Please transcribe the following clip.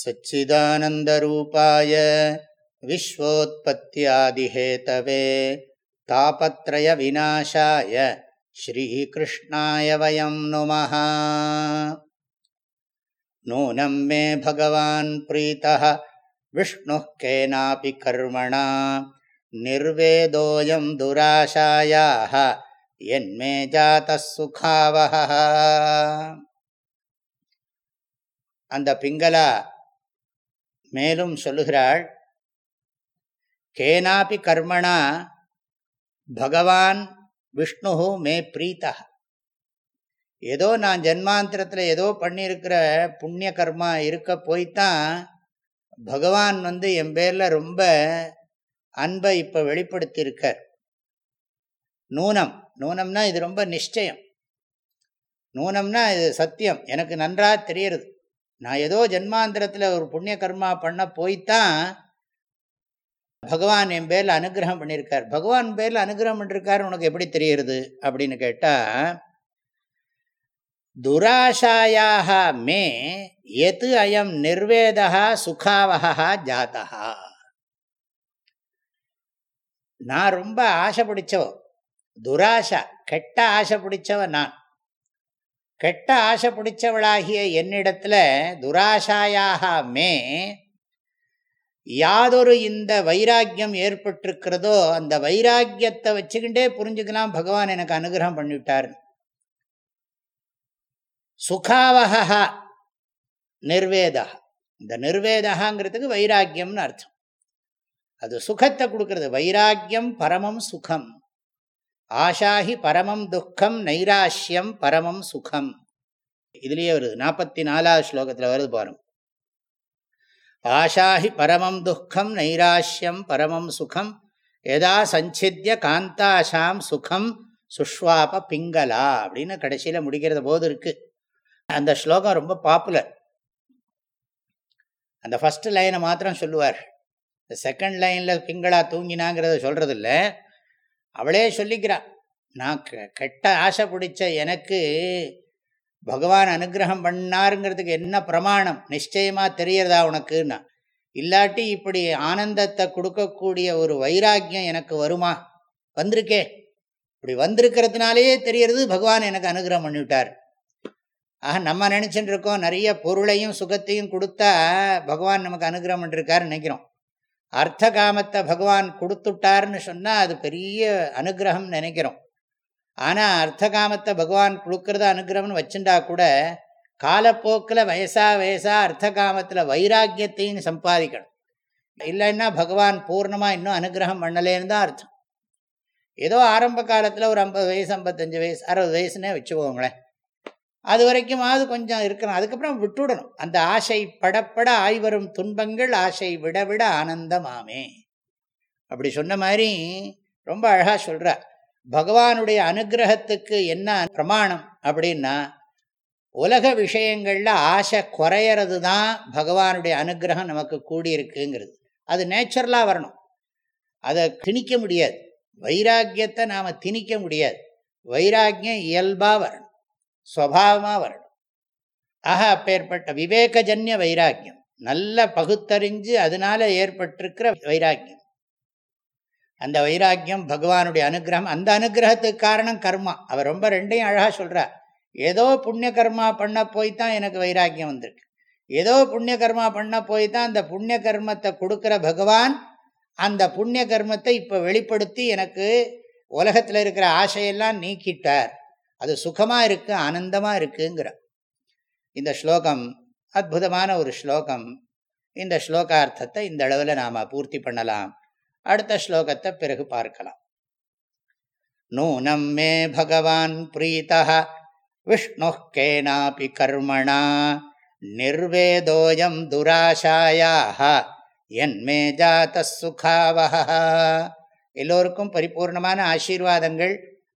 सच्चिदानन्दरूपाय विश्वोत्पत्त्यादिहेतवे तापत्रयविनाशाय श्रीकृष्णाय वयं नुमः नूनं मे भगवान् प्रीतः विष्णुः केनापि कर्मणा निर्वेदोऽयं दुराशायाः यन्मे जातः सुखावहः அந்த பிங்களா மேலும் சொல்லுகிறாள் கேனாபி கர்மணா பகவான் விஷ்ணு மே பிரீத்தா ஏதோ நான் ஜென்மாந்திரத்தில் ஏதோ பண்ணியிருக்கிற புண்ணிய கர்மா இருக்க போய்த்தான் பகவான் வந்து என் பேரில் ரொம்ப அன்பை இப்போ வெளிப்படுத்தியிருக்கார். நூனம் நூனம்னா இது ரொம்ப நிச்சயம். நூனம்னா இது சத்தியம் எனக்கு நன்றாக தெரியறது நான் ஏதோ ஜென்மாந்திரத்தில் ஒரு புண்ணிய கர்மா பண்ண போய்த்தான் பகவான் என் பேரில் அனுகிரகம் பண்ணியிருக்கார். பகவான் பேரில் அனுகிரகம் பண்ணிருக்கார் உனக்கு எப்படி தெரியுறது அப்படின்னு கேட்டால் துராஷாயாக மே எது அயம் நிர்வேதா சுகாவகா ஜாத்தா நான் ரொம்ப ஆசை பிடிச்சவ துராஷா கெட்ட ஆசை பிடிச்சவ நான். கெட்ட ஆசை பிடிச்சவளாகிய என்னிடத்துல துராசாயாக மே யாதொரு இந்த வைராக்கியம் ஏற்பட்டிருக்கிறதோ அந்த வைராக்கியத்தை வச்சுக்கிட்டே புரிஞ்சுக்கலாம் பகவான் எனக்கு அனுகிரகம் பண்ணிவிட்டார். சுகாவகா நிர்வேதா. இந்த நிர்வேதகாங்கிறதுக்கு வைராக்கியம்னு அர்த்தம். அது சுகத்தை கொடுக்கறது. வைராக்கியம் பரமம் சுகம். ஆஷாஹி பரமம் துக்கம் நைராஷ்யம் பரமம் சுகம். இதுலேயே வருது நாற்பத்தி நாலாவது ஸ்லோகத்தில் வருது பாருங்க. ஆஷாஹி பரமம் துக்கம் நைராஷ்யம் பரமம் சுகம் எதா சஞ்சித்ய காந்தாஷாம் சுகம் சுஷ்வாப பிங்களா அப்படின்னு கடைசியில் முடிக்கிறத போது இருக்கு. அந்த ஸ்லோகம் ரொம்ப பாப்புலர் அந்த ஃபஸ்ட் லைனை மாத்திரம் சொல்லுவார். இந்த செகண்ட் லைனில் பிங்களா தூங்கினாங்கிறத சொல்கிறதில்ல அவளே சொல்லிக்கிறான் நான் கெட்ட ஆசை பிடிச்ச எனக்கு பகவான் அனுகிரகம் பண்ணாருங்கிறதுக்கு என்ன பிரமாணம்? நிச்சயமாக தெரியறதா உனக்குன்னா? இல்லாட்டி இப்படி ஆனந்தத்தை கொடுக்கக்கூடிய ஒரு வைராக்கியம் எனக்கு வருமா? வந்திருக்கே. இப்படி வந்திருக்கிறதுனாலேயே தெரியறது பகவான் எனக்கு அனுகிரகம் பண்ணிவிட்டார். ஆக நம்ம நினச்சிட்டு இருக்கோம் நிறைய பொருளையும் சுகத்தையும் கொடுத்தா பகவான் நமக்கு அனுகிரகம் பண்ணிருக்காருன்னு நினைக்கிறோம். அர்த்த காமத்தை பகவான் கொடுத்துட்டார்னு சொன்னால் அது பெரிய அனுகிரகம் நினைக்கிறோம். ஆனால் அர்த்த காமத்தை பகவான் கொடுக்கறத அனுகிரகம்னு வச்சுட்டா கூட காலப்போக்கில் வயசா வயசா அர்த்த காமத்தில் வைராக்கியத்தையும் சம்பாதிக்கணும். இல்லைன்னா பகவான் பூர்ணமாக இன்னும் அனுகிரகம் பண்ணலேன்னு தான் அர்த்தம். ஏதோ ஆரம்ப காலத்தில் ஒரு ஐம்பது வயசு ஐம்பத்தஞ்சு வயசு அறுபது வயசுனே வச்சுக்கோங்களேன். அது வரைக்குமாவது கொஞ்சம் இருக்கணும். அதுக்கப்புறம் விட்டுடணும். அந்த ஆசை படப்பட ஆய்வரும் துன்பங்கள் ஆசை விட விட ஆனந்தமாமே. அப்படி சொன்ன மாதிரி ரொம்ப அழகாக சொல்கிறார் பகவானுடைய அனுகிரகத்துக்கு என்ன பிரமாணம் அப்படின்னா உலக விஷயங்களில் ஆசை குறையிறது தான் பகவானுடைய அனுகிரகம் நமக்கு கூடியிருக்குங்கிறது. அது நேச்சுரலாக வரணும். அதை திணிக்க முடியாது. வைராக்கியத்தை நாம் திணிக்க முடியாது. வைராக்கியம் இயல்பாக வரணும். ஸ்வபாவமாக வரணும். ஆக அப்பேற்பட்ட விவேகஜன்ய வைராக்கியம். நல்ல பகுத்தறிஞ்சு அதனால ஏற்பட்டிருக்கிற வைராக்கியம். அந்த வைராக்கியம் பகவானுடைய அனுகிரகம். அந்த அனுகிரகத்துக்கு காரணம் கர்மா. அவர் ரொம்ப ரெண்டையும் அழகாக சொல்கிறார் ஏதோ புண்ணிய கர்மா பண்ண போய் தான் எனக்கு வைராக்கியம் வந்திருக்கு. ஏதோ புண்ணிய கர்மா பண்ண போய் தான் அந்த புண்ணிய கர்மத்தை கொடுக்குற பகவான் அந்த புண்ணிய கர்மத்தை இப்போ வெளிப்படுத்தி எனக்கு உலகத்தில் இருக்கிற ஆசையெல்லாம் நீக்கிட்டார். அது சுகமாக இருக்குது ஆனந்தமாக இருக்குங்கிற. இந்த ஸ்லோகம் அற்புதமான ஒரு ஸ்லோகம். இந்த ஸ்லோகார்த்தத்தை இந்த அளவில் நாம் பூர்த்தி பண்ணலாம். அடுத்த ஸ்லோகத்தை பிறகு பார்க்கலாம். நூனம் மே பகவான் பிரீதா விஷ்ணு கேனாபி கர்மணா நிர்வேதோயம் துராசாயாக என்மே ஜாத்த சுகாவக எல்லோருக்கும் பரிபூர்ணமான ஆசீர்வாதங்கள்.